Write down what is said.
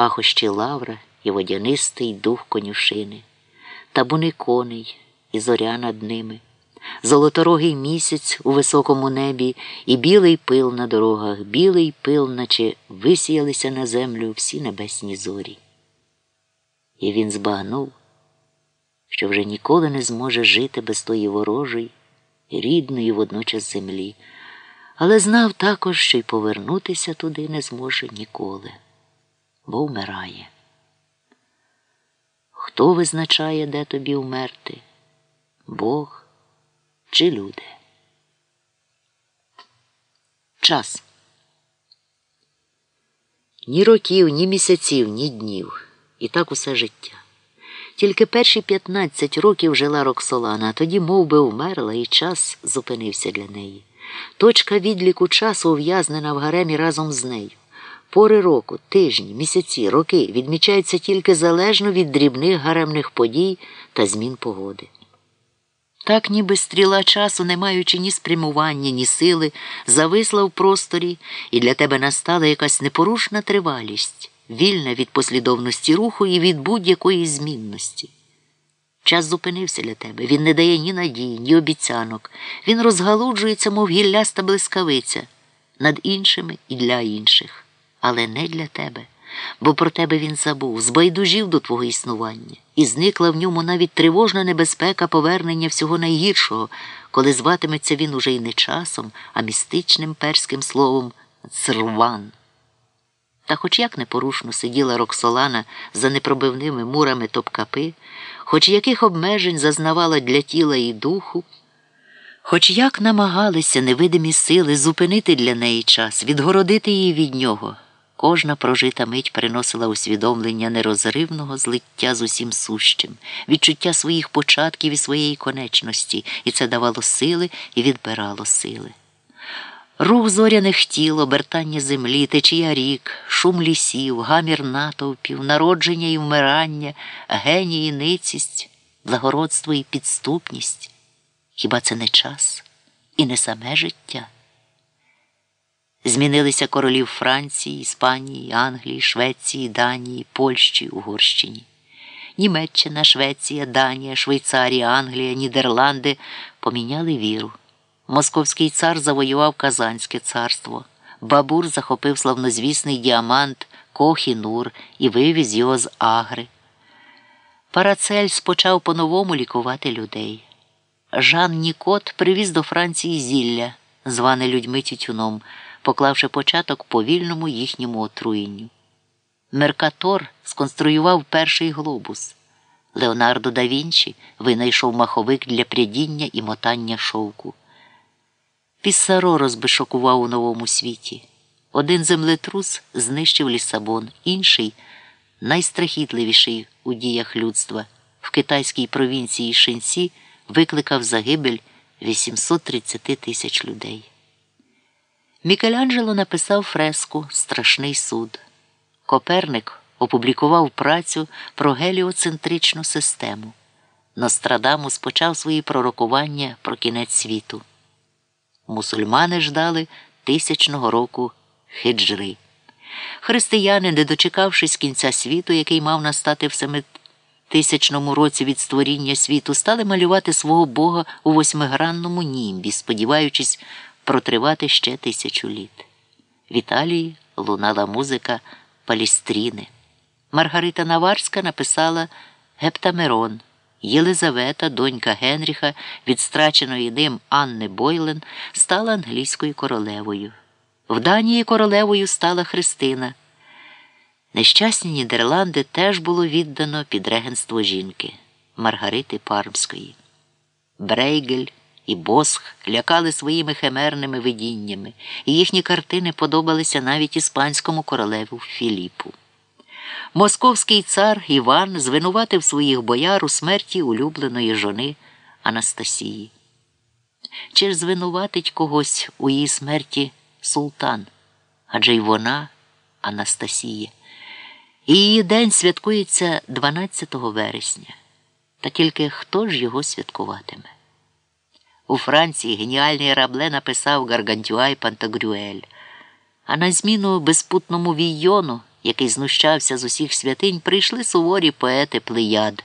пахощі лавра і водянистий дух конюшини, табуни коней і зоря над ними, золоторогий місяць у високому небі і білий пил на дорогах, білий пил, наче висіялися на землю всі небесні зорі. І він збагнув, що вже ніколи не зможе жити без тої ворожої, рідної водночас землі, але знав також, що й повернутися туди не зможе ніколи, бо вмирає. Хто визначає, де тобі вмерти? Бог чи люди? Час. Ні років, ні місяців, ні днів. І так усе життя. Тільки перші 15 років жила Роксолана, а тоді мов би, вмерла, і час зупинився для неї. Точка відліку часу ув'язнена в гаремі разом з нею. Пори року, тижні, місяці, роки відмічаються тільки залежно від дрібних гаремних подій та змін погоди. Так, ніби стріла часу, не маючи ні спрямування, ні сили, зависла в просторі, і для тебе настала якась непорушна тривалість, вільна від послідовності руху і від будь-якої змінності. Час зупинився для тебе, він не дає ні надії, ні обіцянок. Він розгалуджується, мов гілляста блискавиця, над іншими і для інших, але не для тебе, бо про тебе він забув, збайдужів до твого існування, і зникла в ньому навіть тривожна небезпека повернення всього найгіршого, коли зватиметься він уже й не часом, а містичним перським словом црван. Та хоч як непорушно сиділа Роксолана за непробивними мурами топкапи, хоч яких обмежень зазнавала для тіла і духу, хоч як намагалися невидимі сили зупинити для неї час, відгородити її від нього, кожна прожита мить приносила усвідомлення нерозривного злиття з усім сущим, відчуття своїх початків і своєї конечності, і це давало сили і відбирало сили. Рух зоряних тіл, обертання землі, течія рік, шум лісів, гамір натовпів, народження і вмирання, геній і ницість, благородство і підступність. Хіба це не час і не саме життя? Змінилися королів Франції, Іспанії, Англії, Швеції, Данії, Польщі, Угорщині. Німеччина, Швеція, Данія, Швейцарія, Англія, Нідерланди поміняли віру. Московський цар завоював Казанське царство. Бабур захопив славнозвісний діамант Кохінур і вивіз його з Агри. Парацельс почав по-новому лікувати людей. Жан Нікот привіз до Франції зілля, зване людьми тютюном, поклавши початок повільному їхньому отруєнню. Меркатор сконструював перший глобус. Леонардо да Вінчі винайшов маховик для прядіння і мотання шовку. Піссаро розбишокував у новому світі. Один землетрус знищив Лісабон, інший найстрахітливіший у діях людства в китайській провінції Шинці викликав загибель 830 тисяч людей. Мікеланджело написав фреску Страшний суд. Коперник опублікував працю про геліоцентричну систему. Нострадамус почав свої пророкування про кінець світу. Мусульмани ждали тисячного року хиджри. Християни, не дочекавшись кінця світу, який мав настати в семитисячному році від створіння світу, стали малювати свого Бога у восьмигранному німбі, сподіваючись протривати ще тисячу літ. В Італії лунала музика Палістріни. Маргарита Наварська написала Гептамерон. Єлизавета, донька Генріха, від страченої ним Анни Бойлен, стала англійською королевою. В Данії королевою стала Христина. Нещасні Нідерланди теж було віддано під регенство жінки Маргарити Пармської. Брейгель і Босх лякали своїми химерними видіннями, і їхні картини подобалися навіть іспанському королеву Філіпу. Московський цар Іван звинуватив своїх бояр у смерті улюбленої жони Анастасії. Чи ж звинуватить когось у її смерті султан? Адже й вона Анастасія. І її день святкується 12 вересня. Та тільки хто ж його святкуватиме? У Франції геніальний рабле написав Гаргантюа і Пантагрюель, а на зміну безпутному віййону який знущався з усіх святинь, прийшли суворі поети Плеяд.